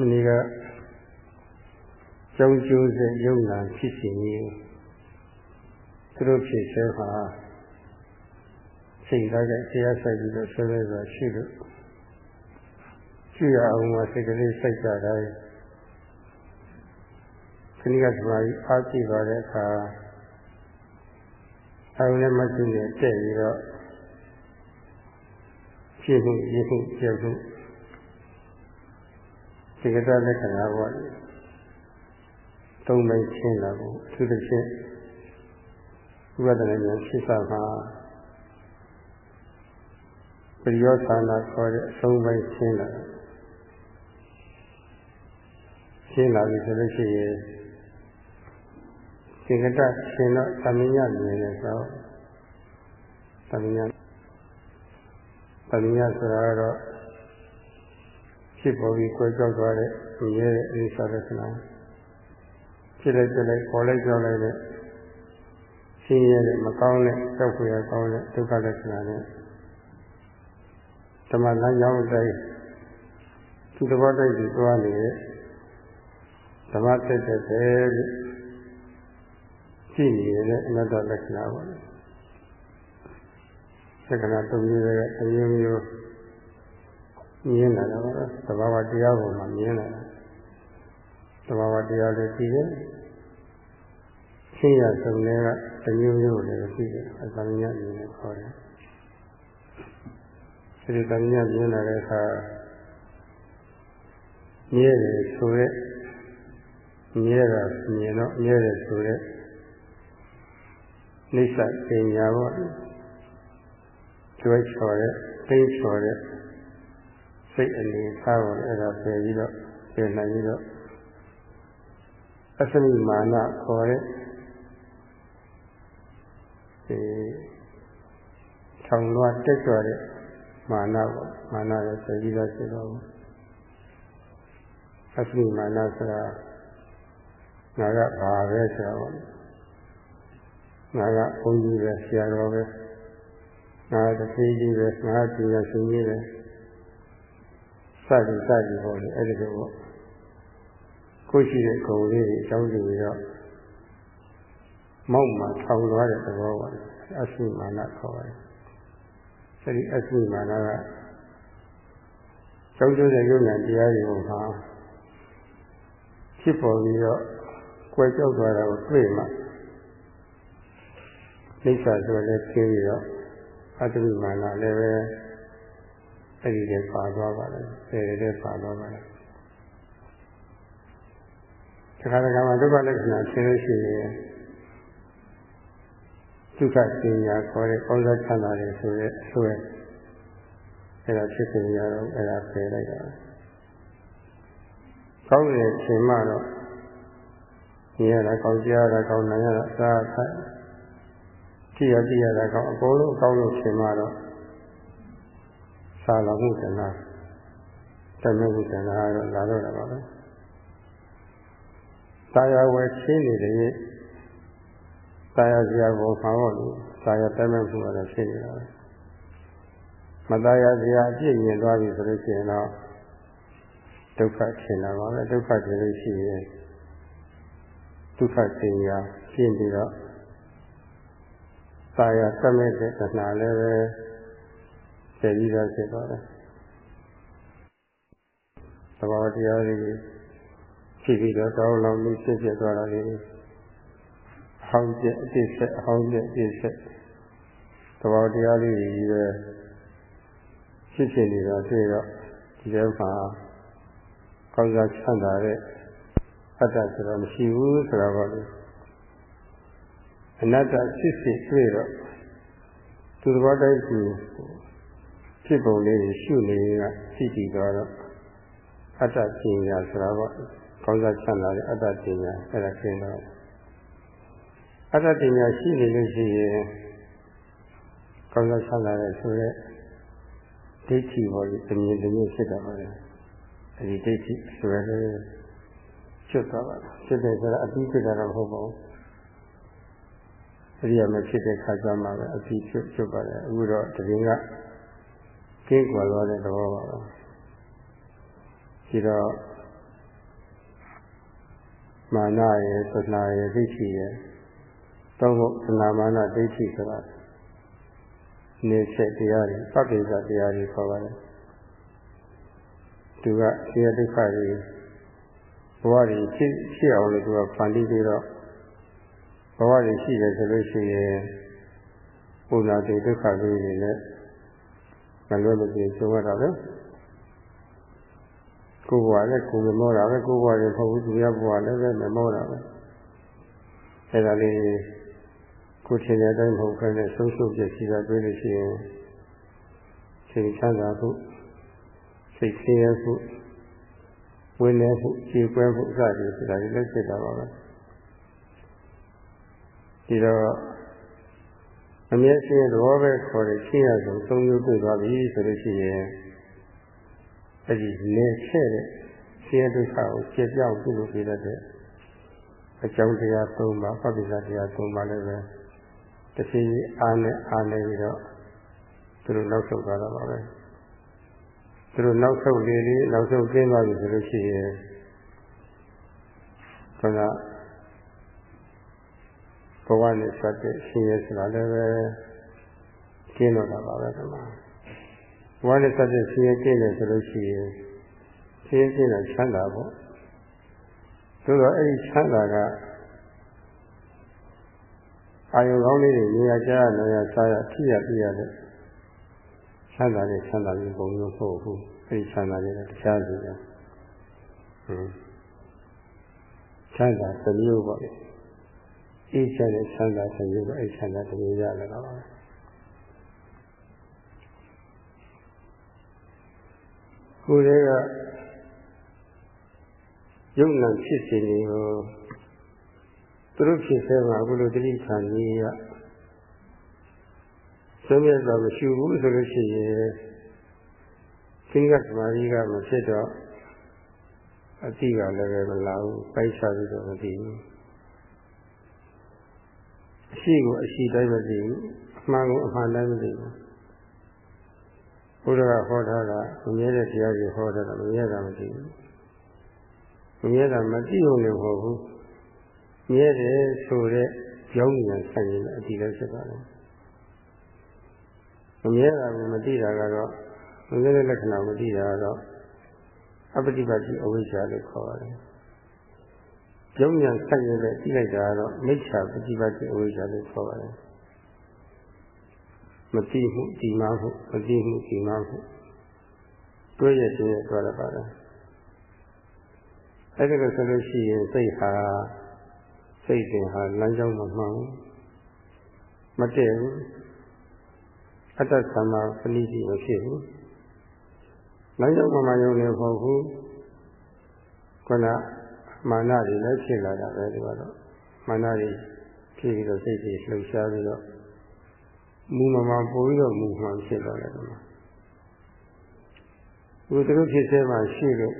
မနေ့ကကျောင်းကျိုးတဲ့ယုံနာဖြစ်စီကြီးသူတို့ဖြစ်ဆဲမှာစိတ်သားကတရားဆိုင်ပြီးတော့ဆွေးနွေးစွာရှိလို့ရှိရအောင်မစိတ်ကလေးစိတ်ကြတိုင်းခဏကသမားကြီးအားကြည့်ပါတဲ့အခါအောင်လည်းမရှိနဲ့တဲ့ပြီးတော့ဖြစ်မှုရမှုပြောက်မှု ဒီကတလက္ခဏာပေါ့သုံးပိုင်းရှင်းလာကိုအထူးသဖြင့်ဥပဒနာဉာဏ်ဖြစ်စာမှာပရိယောဌာနခေါ်တဲ့အဆုံးပိုင်းရှင်းလာရှင်းလာပြီဆိုလို့ရှိရင်ဒီကတရှင်တော့သမညမြင်တယ်ဆိုသမညသမညဆိုတာကတော့ ဖြစ်ပေါ်ပြီးကြွယ်ကြောက်သွားတဲ့မြဲတဲ့အနိစ္စလက္ခဏာဖြစ်လိုက်ပြလိုက်ပေါ်လိုက်ကြောက်လိုက်တဲ့ရှင်းရတဲ့မကောင်းတဲ့ကြောက်ဖွယ်ကောင်းတဲ့ဒုက္ခလက္ခဏာနဲ့ဓမ္မလမ်းကြောင်းတိုင်းသူသဘောတိုက်ပြီးသွားနေတဲ့ဓမ္မတက်တဲ့ပဲလို့ရှိနေတဲ့အနတ္တလက္ခဏာပါလေလက္ခဏာသုံးမျိုးကအမျိုးမျိုး မြင်လာတာပါသဘာဝတရားပေါ်မှာမြင်လာတာသဘာဝတရားတွေကြည့်တယ်ရှင်းရစုံတွေကတမျိုးမျိုးလည်းကြည့်တယ်အသံညမြင်နေခေါ်တယ်ဒီကံညမြင်လာတဲ့အခါမြဲတယ်ဆိုရက်မြဲတာမြင်တော့မြဲတယ်ဆိုရက်နိစ္စပညာပေါ့ကျွဲချော်တဲ့သိချော်တဲ့ စိတ်အနေထားကိုအဲ့ဒါပယ်ပြီးတော့ပယ်နိုင်ပြီးတော့အစမိမာနခေါ်တဲ့ဒီထောင်လွှတ်တက်ကြွတဲ့မာနပေါ့မာနရဲ့ပယ်ပြီးတော့ဖြစ်တော့အစမိမာနဆိုတာငါကဘာပဲဆိုတာပေါ့ငါကဘုန်းကြီးပဲဆရာတော်ပဲငါတသေးကြီးပဲငါပညာရှင်ကြီးပဲ စသည်စသည်ပေါ့လေအဲ့ဒီလိုပေါ့ကိုရှိတဲ့ဂုံလေးတွေအကြောင်းကြည့်ပြီးတော့မောက်မှာထောင်သွားတဲ့သဘောပါအဆုမာနခေါ်ပါတယ်အဲ့ဒီအဆုမာနကကျောင်းကျိုးတဲ့ယုံနာတရားတွေကိုဟာဖြစ်ပေါ်ပြီးတော့ကွယ်ကြောက်သွားတာကိုတွေ့မှအိဋ္ဌာဆိုလည်းသိပြီးတော့အတ္တိမာနလည်းပဲ အဲ့ဒီလည်းပါသွားပါလေဆယ်လည်းပါသွားပါလေတခါတခါမှာဒုက္ခလက္ခဏာရှင်းလို့ရှိရင်ဒုက္ခပညာခေါ်တဲ့ကောင်းစားချမ်းသာတယ်ဆိုရဲဆိုရဲအဲ့ဒါဖြစ်နေရတော့အဲ့ဒါပယ်လိုက်တာကောင်းတဲ့အချိန်မှတော့မြင်ရတာကောင်းကြားရတာကောင်းနိုင်ရတာအစားအသောက်ကြည့်ရကြည့်ရတာကောင်းအကုန်လုံးအကောင်းလို့ရှင်မှတော့ စာလာမှုတနာတမမှုတနာတော့လာတော့တာပါပဲသာယာဝယ်ချင်းနေတဲ့သာယာစရာကိုမှာတော့လို့သာယာတမမှုကတော့ဖြစ်နေတာပဲမသာယာစရာအပြည့်မြင်သွားပြီဆိုလို့ရှိရင်တော့ဒုက္ခထင်တာပါပဲဒုက္ခထင်လို့ရှိရင်ဒုက္ခသင်ညာရှင်းပြီးတော့သာယာသတ်မဲ့တဲ့တဏှာလည်းပဲ ဆက်ပြီးတော့ဖြစ်သွားတယ်သဘာဝတရားတွေဖြစ်ပြီးတော့တောင်းလောင်းလေးဖြစ်ဖြစ်သွားတာလေးဟောင်းကျအတိဆက်ဟောင်းကျအတိဆက်သဘာဝတရားလေးကြီးပဲဖြစ်ဖြစ်နေတာတွေ့တော့ဒီထဲမှာကောင်းစားချမ်းသာတဲ့အတ္တဆိုတော့မရှိဘူးဆိုတော့ပေါ့လေအနတ္တဖြစ်ဖြစ်တွေ့တော့သူသဘောတိုင်းသူ ဖြစ်ပုံလေးကိုရှုနေကသိတည်သွားတော့အတ္တပညာဆိုတာပေါ့ကောင်းစားချမ်းသာတဲ့အတ္တပညာအဲ့ဒါကျင်းတော့အတ္တပညာရှိနေလို့ရှိရင်ကောင်းစားချမ်းသာတဲ့ဆိုတဲ့ဒိဋ္ဌိပေါ်ပြီးအမြင်တမျိုးဖြစ်တော့ပါတယ်အဲဒီဒိဋ္ဌိဆိုရတဲ့ကျွတ်သွားပါဖြစ်တယ်ဆိုတာအပြီးဖြစ်တာတော့မဟုတ်ပါဘူးအရိယာမဖြစ်တဲ့ခါကျမှပဲအပြီးကျွတ်ကျွတ်ပါတယ်အခုတော့တရင်က ကင်းကွာသွားတဲ့သဘောပါပဲဒီတော့မာနရဲ့သနာရဲ့ဒိဋ္ဌိရဲ့သုံးဖို့သနာမာနဒိဋ္ဌိဆိုတာနေချက်တရားတွေပပိစ္ဆတရားတွေခေါ်ပါတယ်သူကဆရာဒုက္ခတွေဘဝတွေဖြစ်ဖြစ်အောင်လို့သူကဖန်တီးပြီးတော့ဘဝတွေရှိတယ်ဆိုလို့ရှိရင်ဘုရားတေဒုက္ခတွေနဲ့ မလွယ်မပြေကြုံရတာပဲကိုယ်ဘဝလည်းကိုယ်မမောတာပဲကိုယ်ဘဝလည်းမဟုတ်ဘူးသူများဘဝလည်းပဲမမောတာပဲအဲဒါလေးကိုယ်ထင်တဲ့အတိုင်းမဟုတ်ဘဲနဲ့ဆုံးရှုံးပြည့်စည်တာတွေ့လို့ရှိရင်စိတ်ချမ်းသာဖို့စိတ်ဆင်းရဲဖို့ဝိနည်းဖို့ခြေကွဲဖို့စသည်ဆိုတာဒီလက်ဖြစ်တာပါပဲဒီတော့ အမြဲရှင်းသဘောပဲခေါ်တဲ့ရှင်းရဆုံးသုံးမျိုးတွေ့သွားပြီဆိုလို့ရှိရင်အဲ့ဒီလေချဲ့တဲ့ဆင်းရဲဒုက္ခကိုကျေပြောင်းပြုလုပ်ပြတဲ့အကြောင်းတရား၃ပါးပဋိစ္စတရား၃ပါးလည်းပဲတစ်စီအားနဲ့အားနေပြီးတော့သူတို့နောက်ဆုတ်သွားတာပါပဲသူတို့နောက်ဆုတ်လေလေနောက်ဆုတ်ကျင်းသွားပြီဆိုလို့ရှိရင်ခန္ဓာ ဘဝနဲ့စတဲ့ရှင်ရဲဆိုတာလည်းပဲကျင်းတော့တာပါပဲဒီမှာဘဝနဲ့စတဲ့ရှင်ရဲကျင်းတယ်ဆိုလို့ရှိရင်ရှင်ရဲကျင်းတာချမ်းသာပေါ့သို့တော့အဲ့ဒီချမ်းသာကအာယုကောင်းလေးတွေနေရာကြားနေရာစားရထိရပြရတယ်ချမ်းသာတဲ့ချမ်းသာခြင်းပုံမျိုးမဟုတ်ဘူးအဲ့ဒီချမ်းသာတဲ့တခြားစီတယ်ဟင်းချမ်းသာတစ်မျိုးပေါ့လေ အေးချမ်းတဲ့ချမ်းသာတစ်မျိုးပဲအဲ့ချမ်းသာတစ်မျိုးရလာတာပါကိုယ်တွေကယုံနာဖြစ်စဉ်တွေကိုသူတို့ဖြစ်ဆဲမှာအခုလိုတတိခံကြီးရဆုံးမြတ်စွာမရှိဘူးဆိုလို့ရှိရင်သင်္ကသမာဓိကမဖြစ်တော့အတိကလည်းပဲမလာဘူးပိုက်စားပြီးတော့မသိဘူးအ ရှိကိုအရှိတိုင်းမသိဘူးအမှန်ကိုအမှန်တိုင်းမသိဘူးဘုရားကဟောထားတာမမြဲတဲ့တရားတွေဟောထားတာမမြဲတာမသိဘူးမမြဲတာမသိုံလည်းမဟုတ်ဘူးမြဲတယ်ဆိုတဲ့ကြောင်းဉာဏ်ဆိုင်ရင်အတိလည်းဖြစ်ပါတယ်မမြဲတာကိုမသိတာကတော့မမြဲတဲ့လက္ခဏာမသိတာကတော့အပฏิပတ်တိအဝိဇ္ဇာလို့ခေါ်ပါတယ်။ ကြောင်းညာဆက်ရတဲ့သိလိုက်တာကတော့မိစ္ဆာပฏิပတ်တိအဝိဇ္ဇာလို့ခေါ်ပါတယ်။မသိမှုဒီမှမှုမသိမှုဒီမှမှုတွဲရတွဲရသွားရပါတယ်။အဲဒီလိုဆိုလို့ရှိရင်စိတ်ဟာစိတ်တင်ဟာလမ်းကြောင်းမမှန်ဘူး။မတည့်ဘူး။အတ္တသမ္မာပဏိတိမဖြစ်ဘူး။လမ်းကြောင်းမှမှယုံနေဖို့ဘူးခုန မာနတွေလည်းဖြစ်လာတာပဲဒီကတော့မာနတွေဖြစ်ပြီးတော့စိတ်တွေလှုပ်ရှားပြီးတော့မူမမှပို့ပြီးတော့မူမှဖြစ်သွားတယ်ဒီမှာဘုသူတို့ဖြစ်စေမှရှိလို့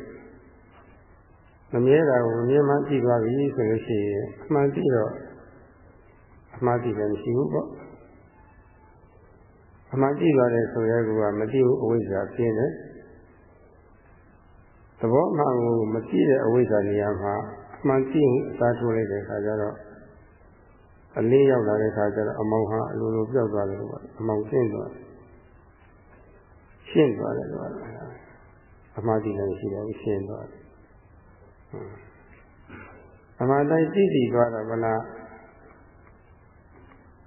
မမြဲတာကိုမမြဲမှကြည့်သွားပြီဆိုလို့ရှိရင်အမှန်ကြည့်တော့အမှားကြည့်လည်းမရှိဘူးပေါ့အမှန်ကြည့်သွားတယ်ဆိုရဲကမကြည့်ဘူးအဝိဇ္ဇာပြင်းတယ် သဘောမှန်ကိုမကြည့်တဲ့အဝိဇ္ဇာနေရာမှာအမှန်ကြည့်အစားထိုးလိုက်တဲ့အခါကျတော့အလေးရောက်လာတဲ့အခါကျတော့အမောင်ဟာအလိုလိုပြောက်သွားတယ်လို့အမောင်ရှင်းသွားတယ်ရှင်းသွားတယ်လို့အမှားကြည့်လည်းရှိတယ်ရှင်းသွားတယ်အမှန်တိုင်းကြည့်ကြည့်သွားတော့ဗလား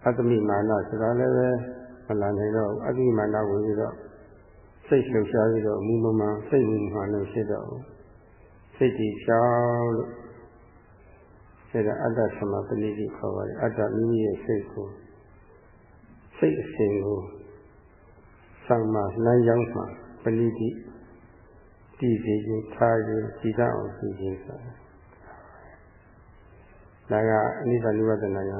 အတ္တမိမာနဆိုတာလည်းပဲမလာနိုင်တော့အတ္တိမာနဝင်ပြီးတော့ စိတ်လှုပ်ရှားပြီးတော့အမှုမမှန်စိတ်မမှန်လို့ဖြစ်တော့စိတ်ကြီးရှောင်းလို့ဒါကအတ္တသမပဏိတိခေါ်ပါတယ်အတ္တမိမိရဲ့စိတ်ကိုစိတ်အစဉ်ကိုသံမာလမ်းကြောင်းမှာပဏိတိတည်စေခြင်းထားခြင်းကြည်တတ်အောင်ပြုခြင်းဆိုတာဒါကအနိစ္စနိဝတ္တနာယ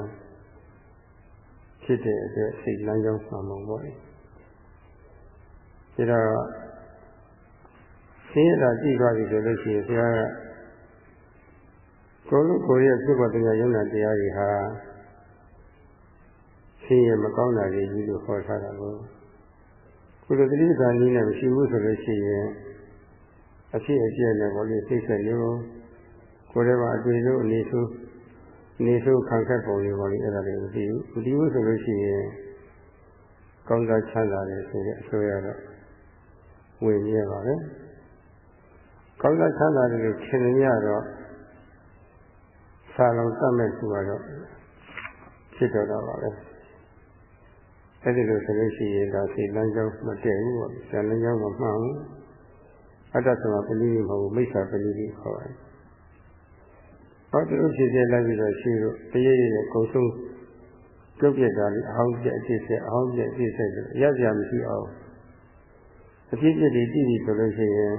ဖြစ်တဲ့အတွက်စိတ်လမ်းကြောင်းမှာမဟုတ်ဘူး ဒါတော့ဆင်းရဲတာကြည့်သွားပြီဆိုလို့ရှိရင်ဆရာကကိုယ်ကိုယ်ရဲ့ဖြစ်ပေါ်တရားယုံနာတရားတွေဟာဆင်းရဲမကောင်းတာတွေကြီးလို့ခေါ်ထားတာကိုကုလသတိသာနည်းနဲ့မရှိဘူးဆိုလို့ရှိရင်အဖြစ်အပျက်နဲ့ဘောလေးသိဆက်လို့ကိုယ်ထဲမှာအတွေ့အကြုံအနေဆိုးအနေဆိုးခံခက်ပုံတွေပေါ့လေအဲ့ဒါတွေမသိဘူးမသိဘူးဆိုလို့ရှိရင်ကောင်းစားချမ်းသာတယ်ဆိုတဲ့အဆိုရတော့ ဝင်မြဲပါပဲကောင်းစားချမ်းသာတယ်လို့ထင်နေရတော့ဆာလောင်တတ်မဲ့သူကတော့ဖြစ်တော့တာပါပဲအဲ့ဒီလိုဆိုလို့ရှိရင်ဒါစိတ်လမ်းကြောင်းမတည့်ဘူးပေါ့။ဇာလမ်းကြောင်းမမှန်ဘူး။အတ္တသမပဏိမဟုတ်ဘူးမိစ္ဆာပဏိတိခေါ်တယ်။ဟောဒီလိုဖြစ်ဖြစ်လိုက်ပြီးတော့ရှိလို့တရရရဲ့ကုံဆုံးပြုတ်ပြက်တာလေးအဟောင်းပြက်အစ်ဆက်အဟောင်းပြက်အစ်ဆက်ဆိုရစရာမရှိအောင် အဖြစ်ဖြစ်ဒီတည်ပြီဆိုလို့ရှိရင်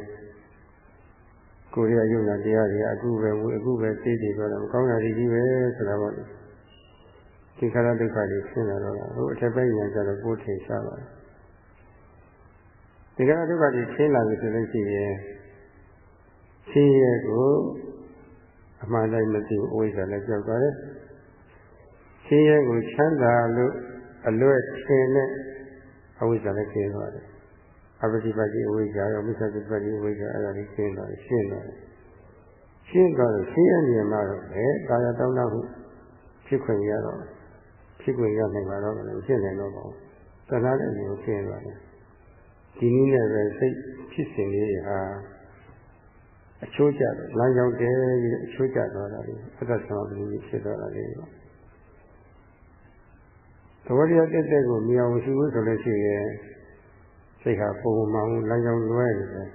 ကိုယ်ရယုံနာတရားတွေအခုပဲဝေအခုပဲသိတယ်ဆိုတော့ကောင်းတာကြီးပဲဆိုတာပေါ့လေသင်္ခါရဒုက္ခတွေဖြစ်လာတော့ဟိုအထက်ပိုင်းညာကြတော့ကိုယ်ထင်ရှားပါတယ်သင်္ခါရဒုက္ခတွေဖြစ်လာပြီဆိုလို့ရှိရင်ရှင်းရဲကိုအမှန်တိုင်းမသိဘူးအဝိဇ္ဇာလည်းကြောက်သွားတယ်ရှင်းရဲကိုချမ်းသာလို့အလွဲ့ထင်တဲ့အဝိဇ္ဇာလည်းကျင်းသွားတယ် အပတိပတိအဝိဇ္ဇာရောမိစ္ဆာတိပတိအဝိဇ္ဇာအဲ့ဒါလေးရှင်းသွားတယ်ရှင်းသွားတယ်ရှင်းသွားလို့ရှင်းရနေမှာတော့ပဲကာယတောင်းတမှုဖြစ်ခွင့်ရတော့ဖြစ်ခွင့်ရနိုင်ပါတော့လည်းဖြစ်နိုင်တော့ပါဘူးသနာတဲ့အမျိုးရှင်းသွားတယ်ဒီနည်းနဲ့ပဲစိတ်ဖြစ်စဉ်လေးဟာအချိုးကျတော့လမ်းကြောင်းတဲပြီးအချိုးကျသွားတာလေအတ္တသမပတိဖြစ်သွားတာလေသဘောတရားတက်တဲ့ကိုမြင်အောင်ရှိဖို့ဆိုလို့ရှိရင် စိတ်ဟာပုံမှန်လမ်းကြောင်းလွဲနေတယ်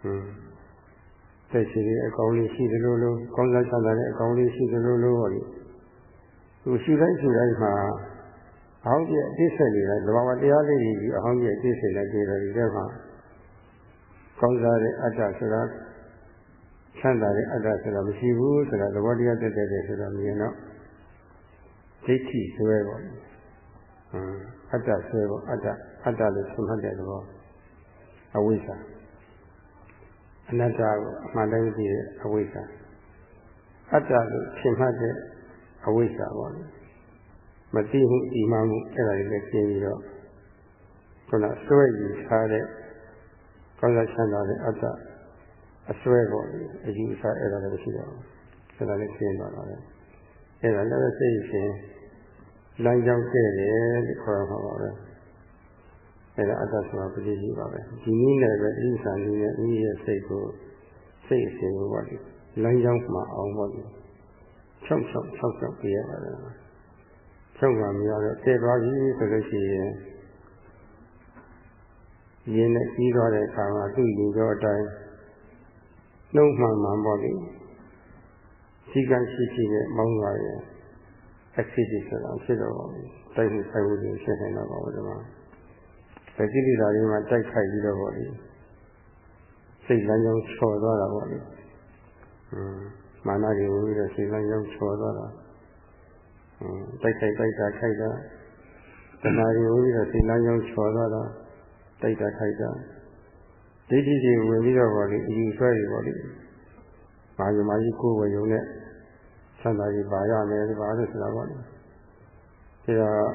ဟွန်းစိတ်ရှိတဲ့အကောင်းလေးရှိတယ်လို့လို့ကောင်းစားချမ်းသာတဲ့အကောင်းလေးရှိတယ်လို့လို့ဟောလေသူရှိတိုင်းရှိတိုင်းမှာအဟောင်းပြအသိစိတ်တွေကသဘာဝတရားလေးကြီးအဟောင်းပြအသိစိတ်နဲ့တွေ့တယ်ဒီထဲမှာကောင်းစားတဲ့အတ္တဆိုတာချမ်းသာတဲ့အတ္တဆိုတာမရှိဘူးဆိုတာသဘောတရားတက်တဲ့ဆိုတာမြင်တော့ဒိဋ္ဌိဆွဲပေါ့ဟမ် အတ္တဆွဲပေါ့အတ္တအတ္တလို့ဆုံးဖြတ်တဲ့သဘောအဝိဇ္ဇာအနတ္တကိုအမှန်တိုင်းသိတဲ့အဝိဇ္ဇာအတ္တလို့ရှင်းမှတ်တဲ့အဝိဇ္ဇာပေါ့လေမသိမှုဒီမှမှုအဲ့ဒါတွေလည်းကျင်းပြီးတော့ခုနစွဲယူထားတဲ့ကောင်းစားချမ်းသာတဲ့အတ္တအစွဲပေါ့လေအယူအဆအဲ့ဒါလည်းရှိတော့အဲ့ဒါလည်းကျင်းသွားတာပဲအဲ့ဒါလည်းစိတ်ရှင် လမ်းကြောင်းတဲ့တယ်လို့ခေါ်မှာပါပဲအဲ့ဒါအတ္တဆိုတာပဋိကြီးပါပဲဒီနည်းနဲ့ပဲအဋ္ဌာန်ကြီးရဲ့အင်းရဲ့စိတ်ကိုစိတ်အစဉ်ကိုပေါ့လေလမ်းကြောင်းမှာအောင်ပေါ့လေ၆၆၆၆ပြရပါတယ်ချုပ်မှမရတော့တည်သွားပြီဆိုလို့ရှိရင်ရင်းနဲ့ပြီးသွားတဲ့အခါမှာသူ့ယူတော့အတိုင်းနှုတ်မှန်မှန်ပေါ့လေစီကံရှိရှိနဲ့မောင်းသွားရဲ့ activity ဆိုတာဖြစ်တော့တိုက်မှုဆိုင်မှုတွေဖြစ်နေတော့ပါဘူးဒီမှာဒါကိလေသာတွေမှာတိုက်ခိုက်ပြီးတော့ပေါ့လေစိတ်လမ်းကြောင်းချော်သွားတာပေါ့လေဟွန်းမာနတွေဝင်ပြီးတော့စိတ်လမ်းကြောင်းချော်သွားတာတိုက်ခိုက်တိုက်တာခိုက်တာတဏှာတွေဝင်ပြီးတော့စိတ်လမ်းကြောင်းချော်သွားတာတိုက်တာခိုက်တာဒိဋ္ဌိတွေဝင်ပြီးတော့ပေါ့လေအယူဆွဲတွေပေါ့လေမာယမကြီးကိုယ်ဝယ်ုံနဲ့ ဆန္ဒကြီးပါရမယ်ဒီပါလို့ဆိုတာပေါ့လေဒါတော့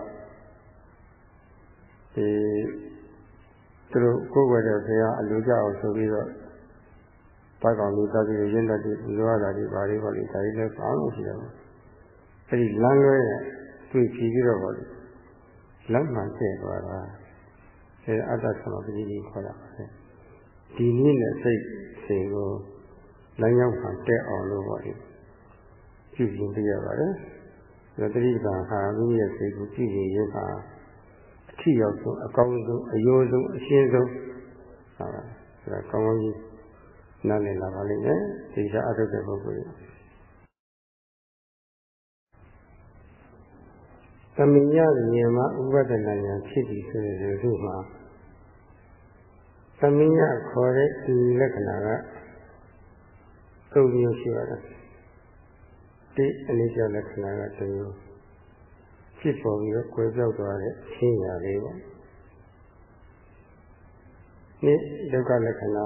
ဒီသူတို့ကိုယ်ဝယ်တဲ့ဘုရားအလူကြအောင်ဆိုပြီးတော့ဘိုက်ကောင်လူသားကြီးရင်းတတ်ပြီးလူရတာဒီပါလေးပေါ့လေဒါကြီးလည်းပါလို့ရှိတယ်အဲ့ဒီလမ်းလွဲတွေ့ကြည့်ပြီးတော့ပေါ့လေလက်မှန်ကျဲသွားတာအဲအတ္တသမပတိကြီးခေါ်တာပဲဒီနည်းနဲ့စိတ်စိတ်ကိုလမ်းရောက်မှတက်အောင်လို့ပေါ့လေ ကြည့်ရင်ပြရပါတယ်ဒါတတိကဟာမိမိရဲ့စိတ်ကိုကြည့်ရင်ရပါအထီရောက်ဆုံးအကောင်းဆုံးအယိုးဆုံးအရှင်းဆုံးဟာဒါကောင်းကောင်းကြီးနားလည်လာပါလိမ့်မယ်ဒီစားအထုတ်တဲ့ပုဂ္ဂိုလ်သမညဉာဏ်မှာဥပဒနာဉာဏ်ဖြစ်ပြီးဆိုတဲ့သူမှာသမညခေါ်တဲ့ဒီလက္ခဏာကသုံးမျိုးရှိပါတယ် ဒီအနိစ္စလက္ခဏာကတစ်မျိုးဖြစ်ပေါ်ပြီးတော့ကွယ်ပြောက်သွားတဲ့ရှင်းရလေးပေါ့ဒီဒုက္ခလက္ခဏာ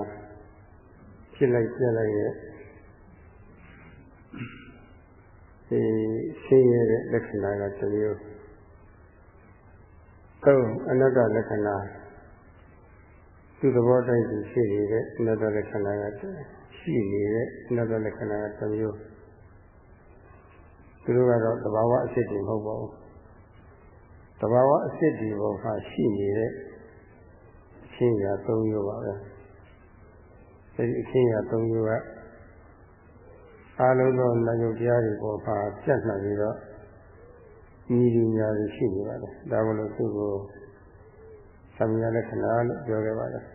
ဖြစ်လိုက်ပြလိုက်ရဲ့ဒီရှင်းရတဲ့လက္ခဏာကတစ်မျိုးသုံးအနတ္တလက္ခဏာသူသဘောတိုင်းရှိနေတဲ့အနတ္တလက္ခဏာကရှိနေတဲ့နောက်တဲ့လက္ခဏာကတစ်မျိုး သူတို့ကတော့တဘာဝအစစ်တွေမဟုတ်ပါဘူးတဘာဝအစစ်တွေပေါ်မှာရှိနေတဲ့အချင်းရာ၃မျိုးပါပဲအဲဒီအချင်းရာ၃မျိုးကအားလုံးသောနာယုတ်တရားတွေပေါ်မှာပြတ်နှံပြီးတော့ဤဒီညာတွေရှိနေပါတယ်ဒါမလို့သူ့ကိုသံဃာလက္ခဏာလို့ပြောခဲ့ပါတယ်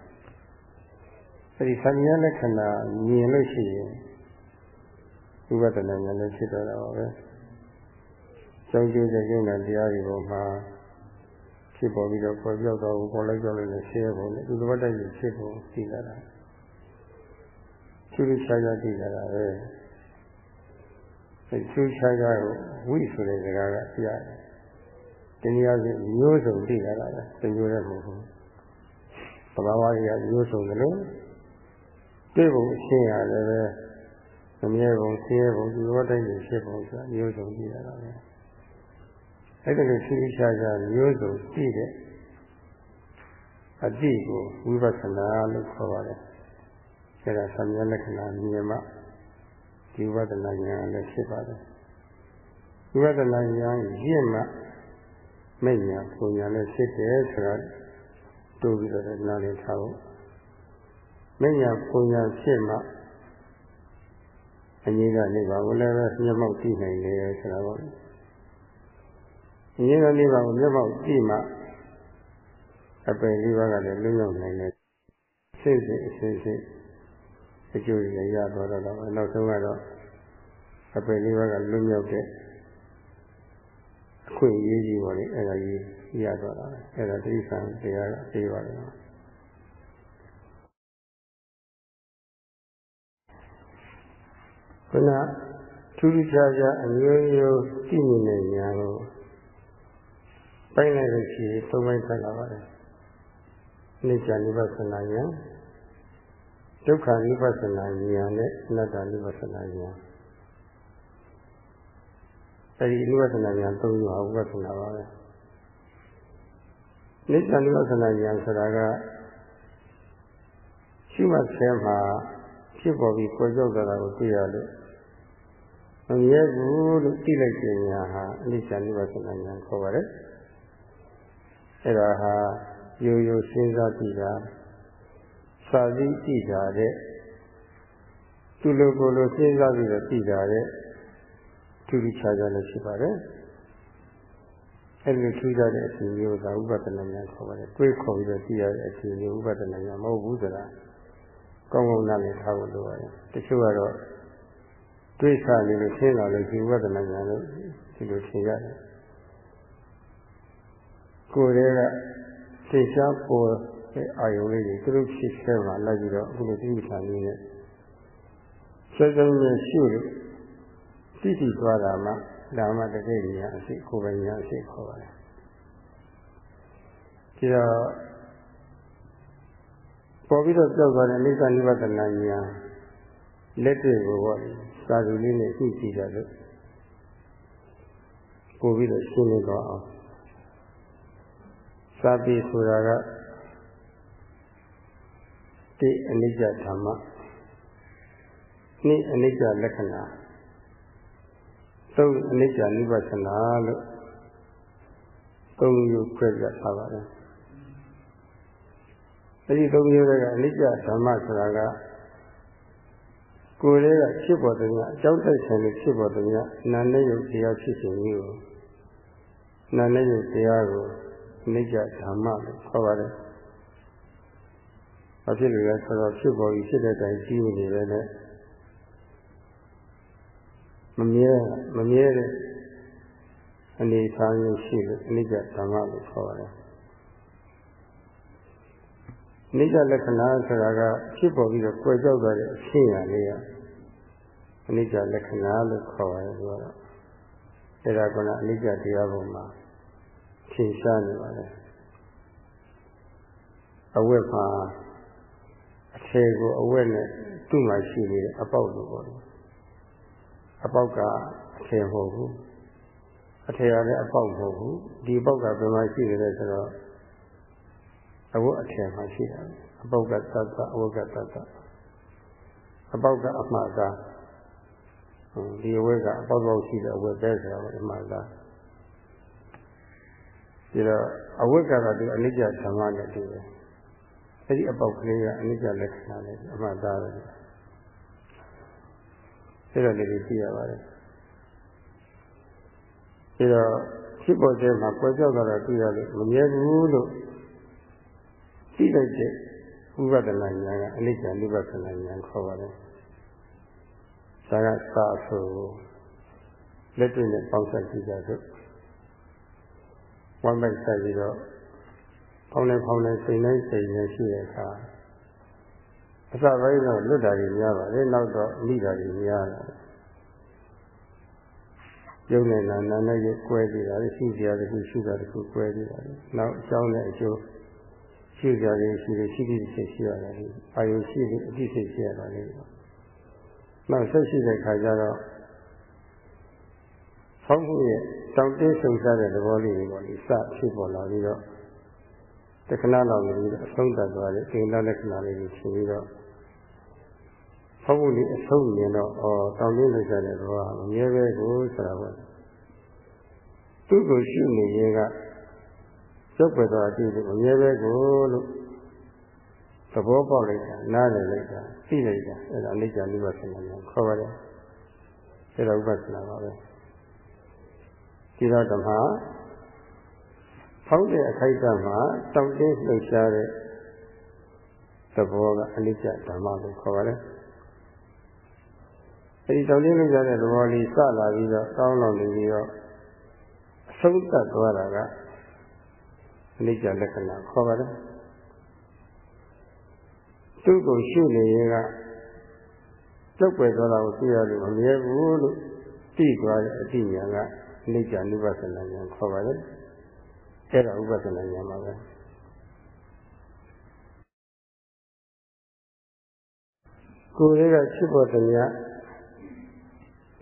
အဲဒီသံဃာလက္ခဏာမြင်လို့ရှိရင်ဥပဒနာဉာဏ်လည်းဖြစ်တော့တာပါပဲ ကျောင်းကျိုးတဲ့ဉာဏ်တရားတွေပေါ်မှာဖြစ်ပေါ်ပြီးတော့ပေါ်ပြောက်တော့ပေါ်လိုက်ကြောက်လို့လည်းရှင်းပုံနဲ့သူသဘောတိုက်ရဖြစ်ပုံသိလာတာသူ့ချာချာသိလာတာပဲအဲသူ့ချာချာကိုဝိဆိုတဲ့စကားကပြရတယ်တနည်းအားဖြင့်မျိုးစုံသိလာတာပဲတမျိုးလည်းမဟုတ်ဘူးသဘာဝတွေကမျိုးစုံတယ်လို့တွေ့ပုံအရှင်းရတယ်ပဲမမြဲပုံဆင်းရဲပုံဒီလိုတိုင်းနေဖြစ်ပုံဆိုတာမျိုးစုံသိလာတာပဲ အဲ့ဒါလိုရှိချာချာမျိုးစုံသိတဲ့အတိကိုဝိပဿနာလို့ခေါ်ပါတယ်အဲဒါသံဃာလက္ခဏာမြင်မှဒီဝိပဿနာဉာဏ်လည်းဖြစ်ပါတယ်ဝိပဿနာဉာဏ်ရင့်မှမဲ့ညာပုံညာလည်းဖြစ်တယ်ဆိုတာတိုးပြီးတော့နားလည်ထားဖို့မဲ့ညာပုံညာဖြစ်မှအငြိကနေပါဘလည်းပဲမျက်မှောက်ကြည့်နိုင်တယ်ဆိုတာပေါ့ အငြိကနေပါကိုမျက်မှောက်ကြည့်မှအပယ်လေးပါးကလည်းလွတ်မြောက်နိုင်တယ်စိတ်စိတ်အစစ်စစ်အကျိုးရရတော့တော့နောက်ဆုံးကတော့အပယ်လေးပါးကလွတ်မြောက်တဲ့အခွင့်အရေးကြီးပါလေအဲ့ဒါကြီးရတော့တာအဲ့ဒါတိစ္ဆာတရားကပြေးပါတယ်ခုနထူးထူးခြားခြားအမျိုးမျိုးကြည့်မြင်တဲ့ဉာဏ်ကို ပိုင်းလိုက်လို့ရှိရင်သုံးပိုင်းဆက်လာပါတယ်နိစ္စနိဗ္ဗာန်ဉာဏ်ဒုက္ခနိဗ္ဗာန်ဉာဏ်နဲ့အနတ္တနိဗ္ဗာန်ဉာဏ်အဲဒီနိဗ္ဗာန်ဉာဏ်သုံးခုဟာဝိပဿနာပါပဲနိစ္စနိဗ္ဗာန်ဉာဏ်ဆိုတာကရှိမှဆဲမှာဖြစ်ပေါ်ပြီးပေါ်ကြောက်တာကိုသိရလို့မမြဲဘူးလို့သိလိုက်တဲ့ညာဟာအနိစ္စနိဗ္ဗာန်ဉာဏ်ခေါ်ပါတယ် အဲဒါဟာရိုးရိုးစဉ်းစားကြည့်တာစာစည်းကြည့်တာတဲ့သူလိုကိုလိုစဉ်းစားပြီးတော့ကြည့်တာတဲ့ထူးထူးခြားခြားလည်းရှိပါတယ်အဲ့ဒီထူးခြားတဲ့အချိန်မျိုးကဥပဒနာညာခေါ်ပါတယ်တွေးခေါ်ပြီးတော့ကြည့်ရတဲ့အချိန်မျိုးဥပဒနာညာမဟုတ်ဘူးဆိုတာကောင်းကောင်းနားလည်ထားဖို့လိုပါတယ်တချို့ကတော့တွေးစားနေလို့ရှင်းလာလို့ဒီဥပဒနာညာလို့ဒီလိုထင်ရတယ် ကိုယ်တည်းကသိရှားပေါ်တဲ့အာယုလေးတွေသူတို့ဖြစ်ဆဲမှာလိုက်ပြီးတော့အခုလိုဒီဥစ္စာလေးနဲ့စေစုံနဲ့ရှုလို့သိသိသွားတာမှဒါမှတကယ်ဉာဏ်အစိကိုယ်ပိုင်ဉာဏ်အစိခေါ်ပါတယ်ဒီတော့ပေါ်ပြီးတော့ကြောက်သွားတဲ့အိသနိဗ္ဗာန်ဉာဏ်လက်တွေကိုပေါ့စာသူလေးနဲ့သိကြည့်ကြလို့ပို့ပြီးတော့ရှင်းနေတော့အောင် စာပေဆိုတာကတိအနိစ္စဓမ္မနိအနိစ္စလက္ခဏာသုံးအနိစ္စနိဗ္ဗာန်လို့သုံးမျိုးခွဲပြထားပါတယ်အဲဒီသုံးမျိုးတွေကအနိစ္စဓမ္မဆိုတာကကိုယ်လေးကဖြစ်ပေါ်တဲ့များအကြောင်းတိုက်ဆိုင်လို့ဖြစ်ပေါ်တဲ့များနာနဲ့ယုတ်တရားဖြစ်ခြင်းမျိုးကိုနာနဲ့ယုတ်တရားကိုအ နိစ္စဓမ္မလို့ခေါ်ပါတယ်။ဘာဖြစ်လို့လဲဆိုတော့ဖြစ်ပေါ်ပြီးဖြစ်တဲ့တိုင်ကြီးနေတယ်နဲ့မမြဲမမြဲတဲ့အနေအထားမျိုးရှိလို့အနိစ္စဓမ္မလို့ခေါ်ရတယ်။အနိစ္စလက္ခဏာဆိုတာကဖြစ်ပေါ်ပြီးတော့ကွယ်ကြောက်သွားတဲ့အရှင်းရလေးကအနိစ္စလက္ခဏာလို့ခေါ်ရတယ်ဆိုတော့အဲဒါကအနိစ္စတရားပုံမှာ ထင်ရှားနေပါလေ။အဝတ်မှာအထေကိုအဝတ်နဲ့သူ့မှာရှိနေတဲ့အပေါက်လိုပေါ့လေအပေါက်ကအထည်မဟုတ်ဘူးအထည်ရလည်းအပေါက်မဟုတ်ဘူးဒီပေါက်ကဘယ်မှာရှိနေလဲဆိုတော့အဝတ်အထည်မှာရှိတာအပေါက်ကသတ်သတ်အဝတ်ကသတ်သတ်အပေါက်ကအမှားသားဒီအဝဲကအပေါက်ပေါက်ရှိတဲ့အဝဲပဲဆိုတာကအမှားသား ဒီတော့အဝဲကတော့ဒီအနိစ္စဓမ္မနဲ့တူတယ်အဲ့ဒီအပေါက်ကလေးကအနိစ္စလက္ခဏာနဲ့အမှားသားတယ်အဲ့တော့ဒီလိုကြည့်ရပါတယ်ဒီတော့ဖြစ်ပေါ်တဲ့မှာကွယ်ပြောက်တာတွေ့ရလို့မမြဲဘူးလို့သိလိုက်တဲ့ဥပဒနာဉာဏ်ကအနိစ္စဥပဒနာဉာဏ်ခေါ်ပါတယ်။ဒါကစာဆိုလက်တွေ့နဲ့ပေါင်းစပ်ကြည့်ကြစို့ ဝမ်းပိုက်ဆက်ပြီးတော့ဖောင်းနေဖောင်းနေစိတ်နဲ့စိတ်နဲ့ရှိတဲ့အခါအစပိုင်းတော့လွတ်တာကြီးများပါလေနောက်တော့မိတာကြီးများလာတယ်ရုပ်နဲ့နာနာနဲ့ရုပ်ကွဲပြီးတာရှိစရာတခုရှိတာတခုကွဲပြီးတာနောက်အကြောင်းနဲ့အကျိုးရှိကြတယ်ရှိတယ်ရှိသည့်စိတ်ရှိရတယ်အာယုရှိတဲ့အတိစိတ်ရှိရတာလေနောက်ဆက်ရှိတဲ့ခါကျတော့ ဖောင်းမှုရဲ့တောင်းတင်းဆုံစားတဲ့သဘောလေးတွေပေါ့လေစဖြစ်ပေါ်လာပြီးတော့တခဏလောက်နေပြီးတော့အဆုံးသတ်သွားတဲ့အင်္ဂလလက္ခဏာလေးတွေဖြစ်ပြီးတော့ဖောက်ဖို့လေးအဆုံးမြင်တော့ဩတောင်းတင်းလိုက်ကြတဲ့သဘောကမြဲပဲကိုဆိုတာပေါ့သူ့ကိုရှုနေရင်ကရုပ်ပယ်သွားကြည့်လို့အမြဲပဲကိုလို့သဘောပေါက်လိုက်တာနားလည်လိုက်တာသိလိုက်တာအဲ့ဒါအနိစ္စနိဗ္ဗာန်ကိုခေါ်ပါတယ်အဲ့ဒါဥပဒနာပါပဲ ဒီတော့ဓမ္မဖောက်တဲ့အခိုက်အတန့်မှာတောင့်တင်းလှုပ်ရှားတဲ့သဘောကအနိစ္စဓမ္မလို့ခေါ်ပါတယ်အဲဒီတောင့်တင်းလှုပ်ရှားတဲ့သဘောလေးစလာပြီးတော့ကောင်းလောင်နေပြီးတော့အဆုံးသတ်သွားတာကအနိစ္စလက္ခဏာခေါ်ပါတယ်သူ့ကိုရှုနေရင်ကတုတ်ပယ်သွားတာကိုသိရလို့မမြဲဘူးလို့သိသွားတဲ့အတိညာကအ နိစ္စနုပသနာဉာဏ်ခေါ်ပါတယ်အဲ့ဒါဥပဒနာဉာဏ်ပါပဲကိုယ်လေးကဖြစ်ပေါ်တဲ့မြတ်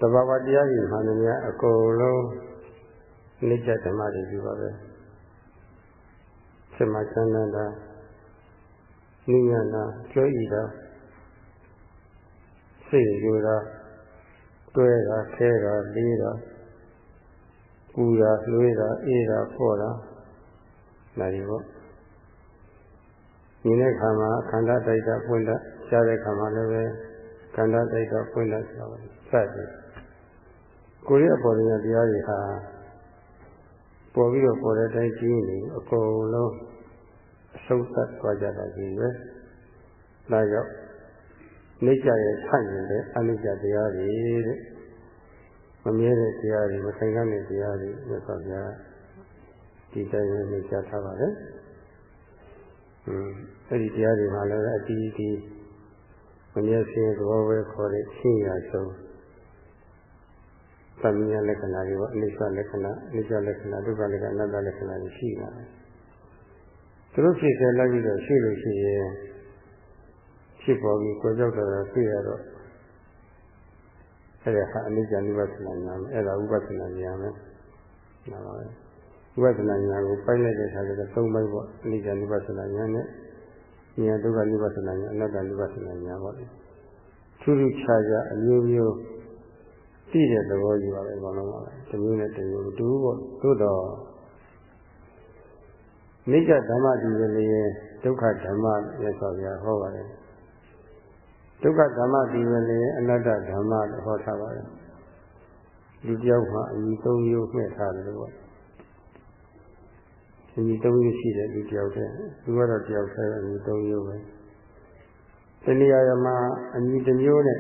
တဘာဝတရားကြီးမှန်တယ်များအကုန်လုံးအနိစ္စဓမ္မတွေကြီးပါပဲစမချမ်းသာနိယနာကြောဤတာစိတ်ယူတာတွဲတာခဲတာလေးတာ ပူတာလွေးတာအေးတာဖော့တာဒါတွေပေါ့မြင်တဲ့ခါမှာခန္ဓာတိုက်တာပွင့်တာရှားတဲ့ခါမှာလည်းပဲခန္ဓာတိုက်တာပွင့်တာဆိုတာစသည်ကိုယ်ရဲ့အပေါ်တရားတရားတွေဟာပေါ်ပြီးတော့ပေါ်တဲ့အတိုင်းကြီးနေအကုန်လုံးအဆုံးသတ်သွားကြတာကြီးပဲ။ဒါကြောင့်နေကြရဲ့ဆန့်ကျင်တဲ့အနိစ္စတရားတွေတဲ့ မမြဲတဲ့တရားတွေမဆိုင်တဲ့တရားတွေမြတ်စွာဘုရားဒီတိုင်းနဲ့နေကြထားပါတယ်။ဟွန်းအဲ့ဒီတရားတွေမှာလည်းအတီးတီးမမြဲစင်သဘောပဲခေါ်တဲ့ရှင်းရဆုံးသမီးလက္ခဏာတွေပေါ့အနိစ္စလက္ခဏာအနိစ္စလက္ခဏာဒုက္ခလက္ခဏာအနတ္တလက္ခဏာတွေရှိတာသူတို့ဖြစ်စေလိုက်ပြီးတော့ရှိလို့ရှိရင်ဖြစ်ပေါ်ပြီးကိုယ်ကြောက်တာသိရတော့ အဲ့ဒါဟာအနိစ္စနိဗ္ဗာန်ညာမယ်အဲ့ဒါဥပဒနာညာမယ်နားပါပဲဥပဒနာညာကိုပိုက်လိုက်တဲ့အခါကျတော့သုံးပိုင်းပေါ့အနိစ္စနိဗ္ဗာန်ညာနဲ့ဉာဏ်ဒုက္ခနိဗ္ဗာန်ညာအနတ္တနိဗ္ဗာန်ညာပေါ့လေထူးထူးခြားခြားအမျိုးမျိုးသိတဲ့သဘောကြီးပါပဲဘာလို့လဲတမျိုးနဲ့တမျိုးတူပေါ့သို့တော့နိစ္စဓမ္မဒီလည်းဒုက္ခဓမ္မရဲ့ဆိုပြဟောပါတယ် ဒုက္ခဓမ္မဒီလည်းအနတ္တဓမ္မလို့ဟောထားပါတယ်ဒီတယောက်မှာအညီသုံးမျိုးမှဲ့ထားတယ်ပေါ့အညီသုံးမျိုးရှိတယ်ဒီတယောက်တည်းသူကတော့တယောက်တည်းအညီသုံးမျိုးပဲတဏှာမှာအညီတစ်မျိုးနဲ့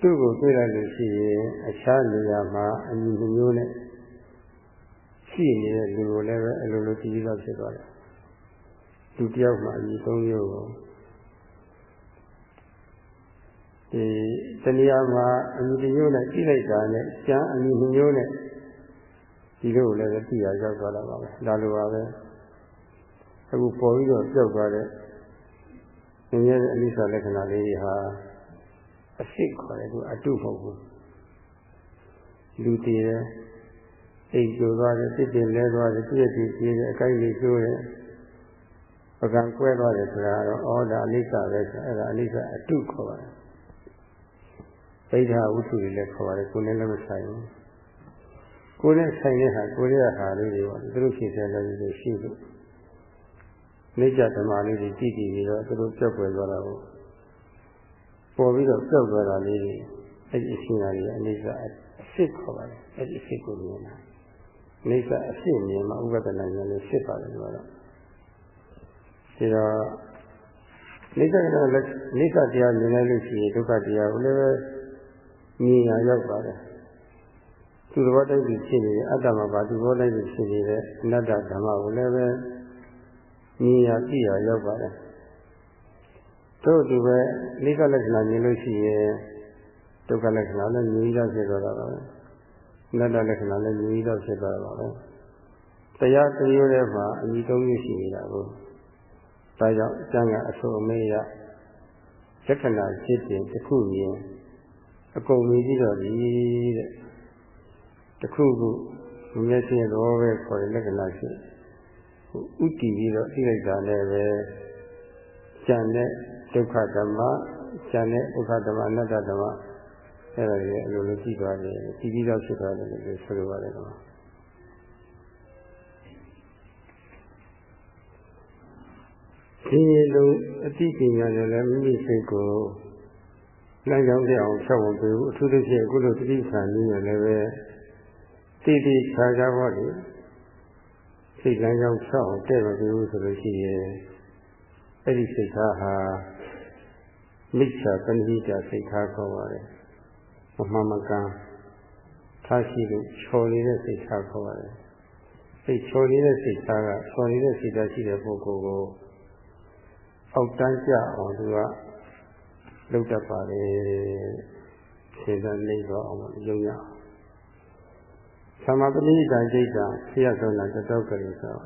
သူ့ကိုတွေ့လိုက်လို့ရှိရင်အခြားနေရာမှာအညီတစ်မျိုးနဲ့ရှိနေတဲ့လူကိုလည်းပဲအလိုလိုကြည့်ပြီးတော့ဖြစ်သွားတယ်လူတယောက်မှာအညီသုံးမျိုးကို ဒီတဏှာမှာအညီတစ်မျိုးနဲ့ကြည့်လိုက်တာနဲ့ကျန်အညီတစ်မျိုးနဲ့ဒီလိုလည်းပဲသိရရောက်သွားတာပါပဲဒါလိုပါပဲအခုပေါ်ပြီးတော့ကြောက်သွားတဲ့ငြင်းရဲ့အနိစ္စလက္ခဏာလေးတွေဟာအစစ်ခေါ်တယ်သူအတုမဟုတ်ဘူးလူတည်တယ်အိတ်ကျိုသွားတယ်တစ်တင်လဲသွားတယ်ပြည့်ပြည့်ပြည့်တယ်အကိုက်လေးကျိုးတယ်ပကံကွဲသွားတယ်ဆိုတာတော့ဩဒါအနိစ္စပဲဆိုအဲ့ဒါအနိစ္စအတုခေါ်ပါတယ် ပိဋကဝတ္ထုတွေလည်းခေါ်ပါတယ်ကိုယ်နဲ့လည်းမဆိုင်ဘူးကိုယ်နဲ့ဆိုင်တဲ့ဟာကိုယ်ရဲ့ဟာလေးတွေပေါ့သူတို့ဖြစ်တဲ့လည်းတွေရှိလို့နေကြဓမ္မလေးတွေတည်တည်ပြီးတော့သူတို့ကြောက်ွယ်သွားတာကိုပေါ်ပြီးတော့ကြောက်သွားတာလေးတွေအဲ့ဒီအရှင်သာတွေအနေကအစ်စ်ခေါ်ပါတယ်အဲ့ဒီအစ်စ်ကိုမြင်တာနေကအစ်စ်မြင်မှဥပဒနာဉာဏ်လေးဖြစ်ပါတယ်ဆိုတော့ဒီတော့နေကလည်းနေကတရားမြင်လိုက်လို့ရှိရင်ဒုက္ခတရားကိုလည်း မြင်ရရောက်ပါတယ်သူတော်တိုက်ပြီးဖြစ်နေတဲ့အတ္တမှာပါသူတော်တိုက်ပြီးဖြစ်နေတဲ့အနတ္တဓမ္မကိုလည်းပဲမြင်ရသိရရောက်ပါတယ်တို့ဒီပဲနိကလက္ခဏာမြင်လို့ရှိရင်ဒုက္ခလက္ခဏာလည်းမြင်ရဖြစ်သွားတာပါပဲအနတ္တလက္ခဏာလည်းမြင်ရဖြစ်သွားတာပါပဲတရားတရားတွေမှာအညီသုံးမျိုးရှိနေတာကိုဒါကြောင့်အကျမ်းကအဆိုအမေးရလက္ခဏာဖြစ်တဲ့တစ်ခုမြင် အကုန်မြင်ကြည့်တော့ဒီတဲ့တစ်ခုခုမြင်ချင်းတော့ပဲခေါ်တဲ့လက္ခဏာရှိဥတည်ပြီးတော့သိလိုက်တာလည်းပဲကျန်တဲ့ဒုက္ခဓမ္မကျန်တဲ့ဒုက္ခဓမ္မအနတ္တဓမ္မအဲ့ဒါတွေအလိုလိုကြည့်သွားတယ်ကြည့်ပြီးတော့ဖြစ်သွားတယ်လို့ဆိုလိုပါတယ်ကွာဒီလိုအတိပညာနဲ့လည်းမိမိစိတ်ကို လမ်းကြောင်းပြအောင်ဖြောက်ဝင်ပြီးအထူးသဖြင့်အခုလိုတတိဆန်နည်းနဲ့လည်းပဲတိတိခြားခြားပေါ့လေစိတ်လမ်းကြောင်းဖြောက်အောင်တဲ့မပြီးဘူးဆိုလို့ရှိရင်အဲ့ဒီစိတ်ထားဟာမိစ္ဆာပဏိတာစိတ်ထားခေါ်ပါတယ်။အမှန်မကန်ထားရှိလို့ချော်နေတဲ့စိတ်ထားခေါ်ပါတယ်။စိတ်ချော်နေတဲ့စိတ်ထားကချော်နေတဲ့စိတ်ထားရှိတဲ့ပုဂ္ဂိုလ်ကိုအောက်တန်းကြအောင်သူက လုပ်တတ်ပါတယ်။ခြေစနေတော့အောင်ယုံရအောင်။သမပဏိတာစိတ်ကဆရာဆုံးတာတောက်ကလေးဆို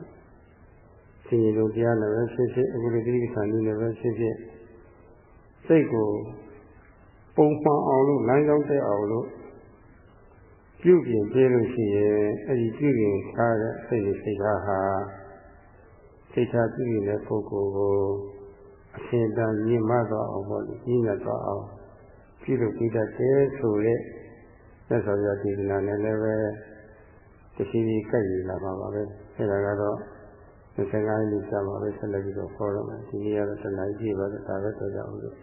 ဆင်ញလုံးတရားလည်းပဲဖြစ်ဖြစ်အခုလိုတိရိစ္ဆာန်ကြီးလည်းပဲဖြစ်ဖြစ်စိတ်ကိုပုံမှန်အောင်လို့လမ်းကြောင်းတက်အောင်လို့ပြုပြင်ပေးလို့ရှိရင်အဲ့ဒီပြုပြင်ထားတဲ့စိတ်နဲ့စိတ်ထားဟာစိတ်ထားပြုပြင်တဲ့ပုဂ္ဂိုလ်ကို အရှင်တန်မြင့်မသွားအောင်ပေါ့ကြီးမြတ်သွားအောင်ပြုလုပ်ပြီးတတ်တယ်ဆိုတဲ့သက်တော်ရဒေသနာနဲ့လည်းပဲတရှိရှိကြိုက်ရလာပါပါပဲအဲ့ဒါကတော့25ရက်ကြာမှာပဲဆက်လက်ပြီးတော့ခေါ်တော့မယ်ဒီနေ့ကတော့တနင်္လာနေ့ပါတော့ဒါပဲတော့ကြအောင်လို့